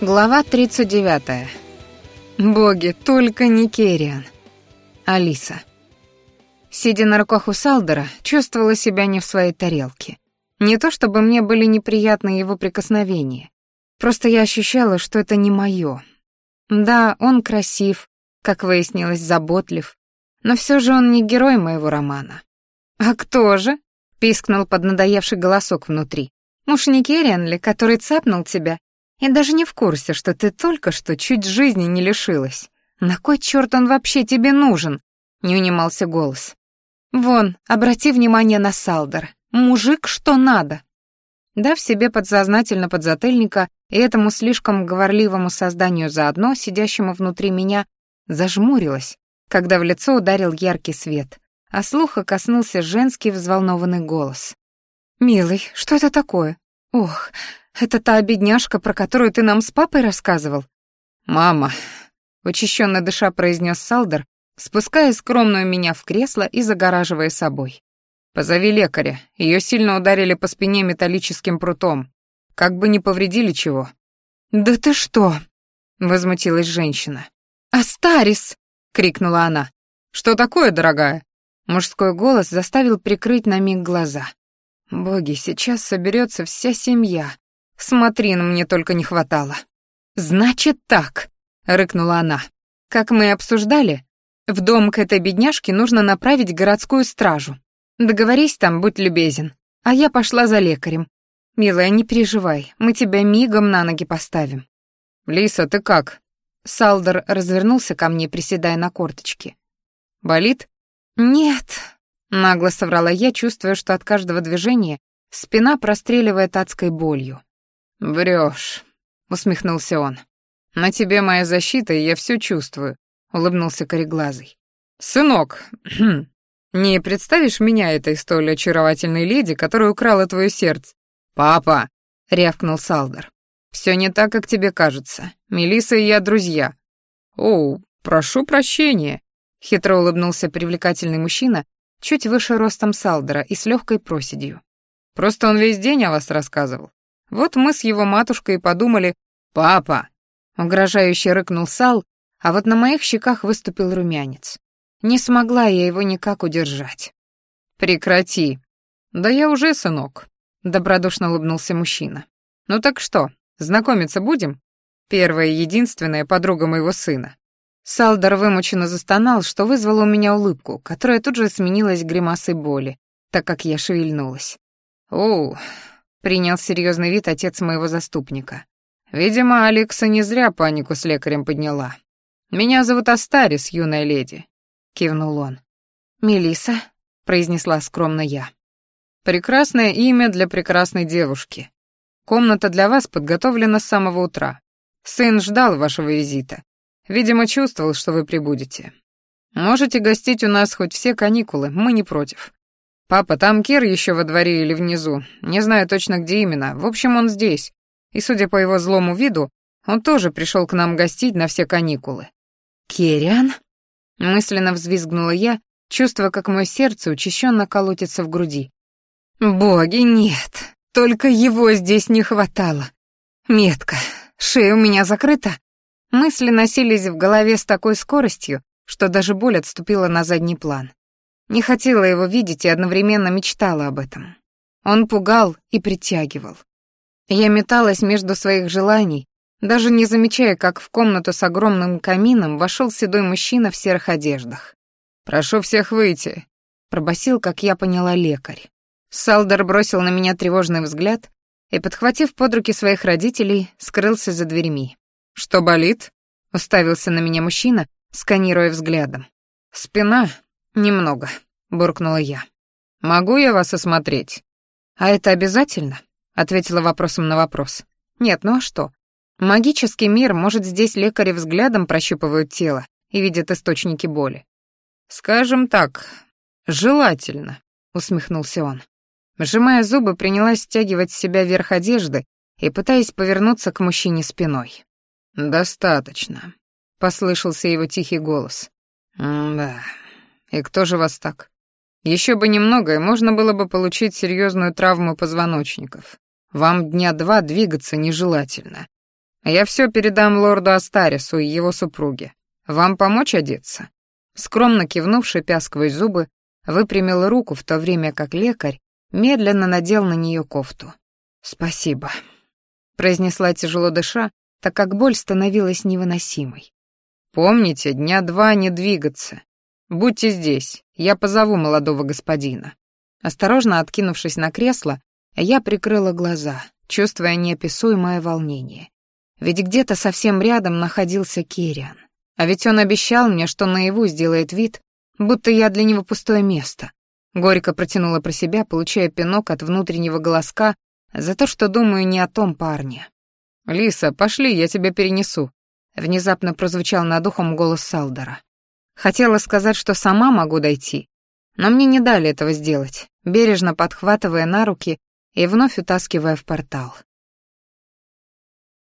Глава 39. Боги, только не Кериан, Алиса. Сидя на руках у Салдера, чувствовала себя не в своей тарелке. Не то чтобы мне были неприятны его прикосновения. Просто я ощущала, что это не мое. Да, он красив, как выяснилось, заботлив, но все же он не герой моего романа. «А кто же?» — пискнул поднадоевший голосок внутри. «Муж Никериан ли, который цапнул тебя я даже не в курсе, что ты только что чуть жизни не лишилась. На кой черт он вообще тебе нужен?» — не унимался голос. «Вон, обрати внимание на Салдер. Мужик, что надо!» Дав себе подсознательно подзательника и этому слишком говорливому созданию заодно, сидящему внутри меня, зажмурилась, когда в лицо ударил яркий свет, а слуха коснулся женский взволнованный голос. «Милый, что это такое? Ох, это та бедняжка, про которую ты нам с папой рассказывал? Мама, учащенно дыша произнес Салдер, спуская скромную меня в кресло и загораживая собой. Позови лекаря. Ее сильно ударили по спине металлическим прутом. Как бы не повредили чего. Да ты что? возмутилась женщина. Астарис! крикнула она. Что такое, дорогая? Мужской голос заставил прикрыть на миг глаза. Боги, сейчас соберется вся семья, Смотри, на мне только не хватало. Значит так, рыкнула она. Как мы и обсуждали, в дом к этой бедняжке нужно направить городскую стражу. Договорись там, будь любезен. А я пошла за лекарем. Милая, не переживай, мы тебя мигом на ноги поставим. Лиса, ты как? Салдер развернулся ко мне, приседая на корточки. Болит? Нет, нагло соврала я, чувствуя, что от каждого движения спина простреливает адской болью. Врешь, усмехнулся он. «На тебе моя защита, и я все чувствую», — улыбнулся кореглазый. «Сынок, не представишь меня этой столь очаровательной леди, которая украла твое сердце?» «Папа!» — рявкнул Салдер. «Все не так, как тебе кажется. Мелиса и я друзья». «О, прошу прощения», — хитро улыбнулся привлекательный мужчина, чуть выше ростом Салдера и с легкой проседью. «Просто он весь день о вас рассказывал. Вот мы с его матушкой и подумали «Папа!» — угрожающе рыкнул Сал, а вот на моих щеках выступил румянец. Не смогла я его никак удержать. «Прекрати!» «Да я уже, сынок», — добродушно улыбнулся мужчина. «Ну так что, знакомиться будем?» «Первая и единственная подруга моего сына». Салдор вымученно застонал, что вызвало у меня улыбку, которая тут же сменилась гримасой боли, так как я шевельнулась. «Оу, принял серьезный вид отец моего заступника. Видимо, Алекса не зря панику с лекарем подняла. Меня зовут Астарис, юная леди, кивнул он. Мелиса, произнесла скромно я. Прекрасное имя для прекрасной девушки. Комната для вас подготовлена с самого утра. Сын ждал вашего визита. Видимо, чувствовал, что вы прибудете. Можете гостить у нас хоть все каникулы, мы не против. «Папа, там Кир еще во дворе или внизу. Не знаю точно, где именно. В общем, он здесь. И, судя по его злому виду, он тоже пришел к нам гостить на все каникулы». «Кириан?» — мысленно взвизгнула я, чувствуя, как мое сердце учащенно колотится в груди. «Боги, нет! Только его здесь не хватало! Метка, шея у меня закрыта!» Мысли носились в голове с такой скоростью, что даже боль отступила на задний план. Не хотела его видеть и одновременно мечтала об этом. Он пугал и притягивал. Я металась между своих желаний, даже не замечая, как в комнату с огромным камином вошел седой мужчина в серых одеждах. «Прошу всех выйти», — пробасил, как я поняла, лекарь. Салдер бросил на меня тревожный взгляд и, подхватив под руки своих родителей, скрылся за дверьми. «Что болит?» — уставился на меня мужчина, сканируя взглядом. «Спина», «Немного», — буркнула я. «Могу я вас осмотреть?» «А это обязательно?» — ответила вопросом на вопрос. «Нет, ну а что? Магический мир, может, здесь лекари взглядом прощупывают тело и видят источники боли?» «Скажем так, желательно», — усмехнулся он. Сжимая зубы, принялась стягивать с себя верх одежды и пытаясь повернуться к мужчине спиной. «Достаточно», — послышался его тихий голос. «Да, и кто же вас так? Еще бы немного, и можно было бы получить серьезную травму позвоночников. Вам дня два двигаться нежелательно. А я все передам лорду Астарису и его супруге. Вам помочь одеться?» Скромно кивнувши, пясквой зубы, выпрямил руку в то время, как лекарь медленно надел на нее кофту. «Спасибо», — произнесла тяжело дыша, так как боль становилась невыносимой. «Помните, дня два не двигаться, «Будьте здесь, я позову молодого господина». Осторожно откинувшись на кресло, я прикрыла глаза, чувствуя неописуемое волнение. Ведь где-то совсем рядом находился Кириан. А ведь он обещал мне, что наяву сделает вид, будто я для него пустое место. Горько протянула про себя, получая пинок от внутреннего голоска за то, что думаю не о том парне. «Лиса, пошли, я тебя перенесу», — внезапно прозвучал над ухом голос Салдера. Хотела сказать, что сама могу дойти, но мне не дали этого сделать, бережно подхватывая на руки и вновь утаскивая в портал.